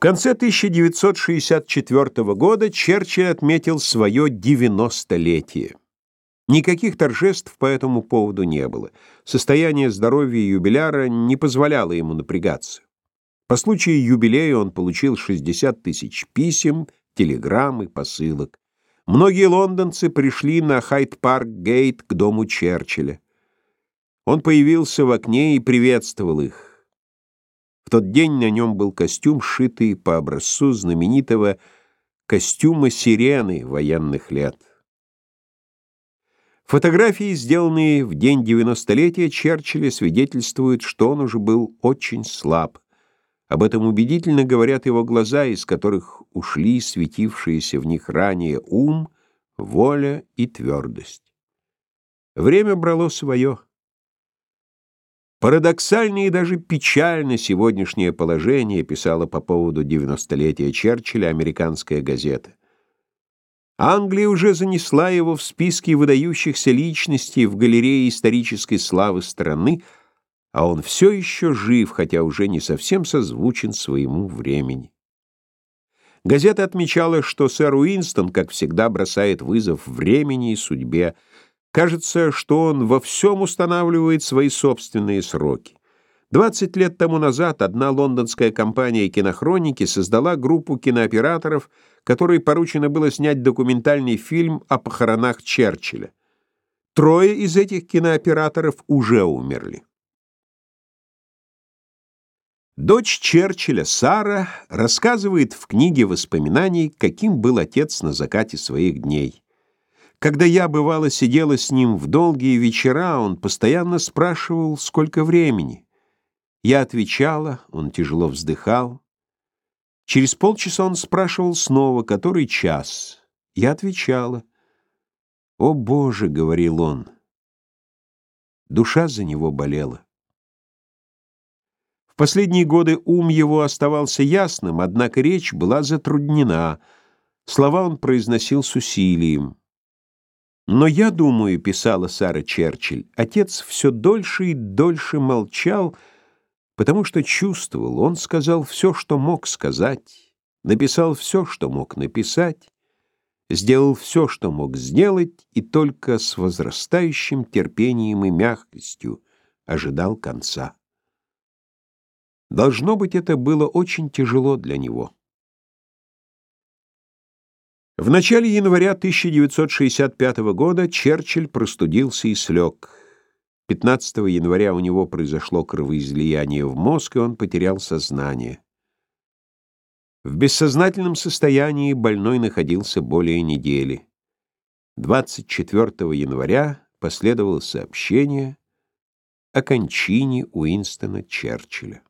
В конце 1964 года Черчилль отметил свое 90-летие. Никаких торжеств по этому поводу не было. Состояние здоровья юбиляра не позволяло ему напрягаться. По случаю юбилея он получил 60 тысяч писем, телеграмм и посылок. Многие лондонцы пришли на Хайд-парк-гейт к дому Черчилля. Он появился в окне и приветствовал их. Тот день на нем был костюм, сшитый по образцу знаменитого костюма сирены военных лет. Фотографии, сделанные в день девяностолетия Черчилля, свидетельствуют, что он уже был очень слаб. Об этом убедительно говорят его глаза, из которых ушли светившиеся в них ранее ум, воля и твердость. Время брало свое. Парадоксально и даже печально сегодняшнее положение писала по поводу девяностолетия Черчилля американская газета. Англия уже занесла его в списки выдающихся личностей в галерее исторической славы страны, а он все еще жив, хотя уже не совсем созвучен своему времени. Газета отмечала, что сэр Уинстон, как всегда, бросает вызов времени и судьбе, Кажется, что он во всем устанавливает свои собственные сроки. 20 лет тому назад одна лондонская компания кинохроники создала группу кинооператоров, которой поручено было снять документальный фильм о похоронах Черчилля. Трое из этих кинооператоров уже умерли. Дочь Черчилля, Сара, рассказывает в книге воспоминаний, каким был отец на закате своих дней. Когда я, бывало, сидела с ним в долгие вечера, он постоянно спрашивал, сколько времени. Я отвечала, он тяжело вздыхал. Через полчаса он спрашивал снова, который час. Я отвечала. «О, Боже!» — говорил он. Душа за него болела. В последние годы ум его оставался ясным, однако речь была затруднена. Слова он произносил с усилием. Но я думаю, писала Сара Черчилль, отец все дольше и дольше молчал, потому что чувствовал, он сказал все, что мог сказать, написал все, что мог написать, сделал все, что мог сделать, и только с возрастающим терпением и мягкостью ожидал конца. Должно быть, это было очень тяжело для него. В начале января 1965 года Черчилль простудился и слег. 15 января у него произошло кровоизлияние в мозг, и он потерял сознание. В бессознательном состоянии больной находился более недели. 24 января последовало сообщение о кончине Уинстона Черчилля.